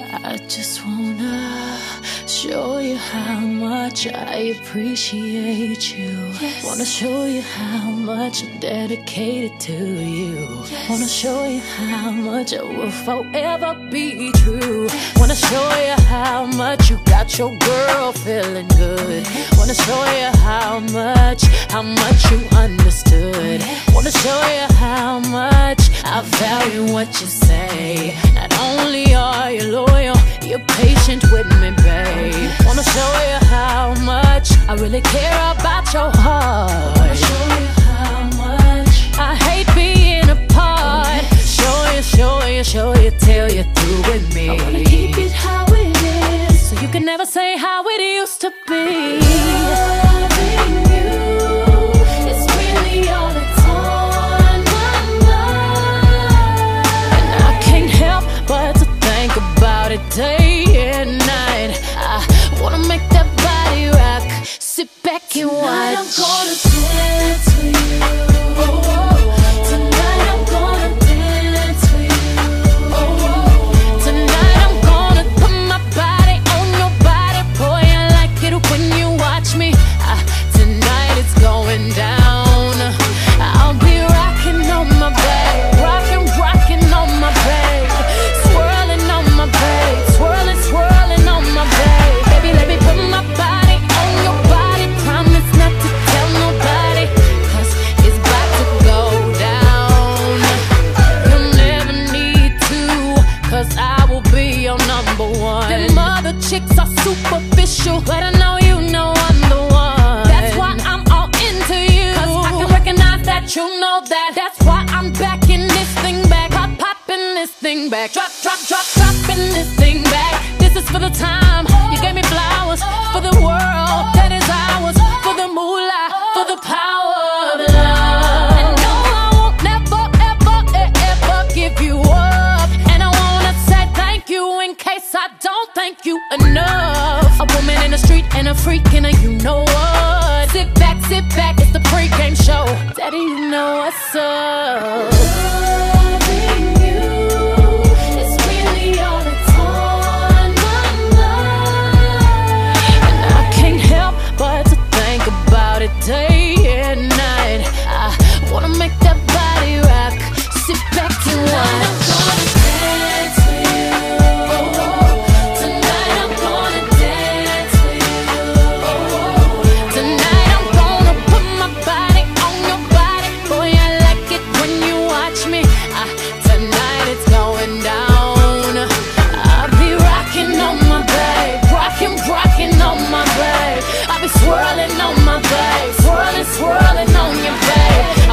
I just wanna show you how much I appreciate you. Yes. Wanna show you how much I'm dedicated to you. Yes. Wanna show you how much I will forever be true. Wanna show you how much you got your girl feeling good. Wanna show you how much, how much you understood. Wanna show you how much I value what you say. Not only are you loyal, patient with me, babe. Wanna show you how much I really care about your heart. Wanna show you how much I hate being apart. Show you, show you, show you till you're through with me. I wanna keep it how it is. So you can never say how it used to be. Superficial, but I know you know I'm the one. That's why I'm all into you. Cause I can recognize that you know that. That's why I'm backing this thing back. Pop, popping this thing back. Drop, drop, drop, dropping this thing back. This is for the time. You gave me flowers for the world that is ours. For the moolah, for the power of love. And no, I won't never, ever, ever give you up. And I wanna say thank you in case I don't thank you enough. What. my back. Swirling, swirling on your face.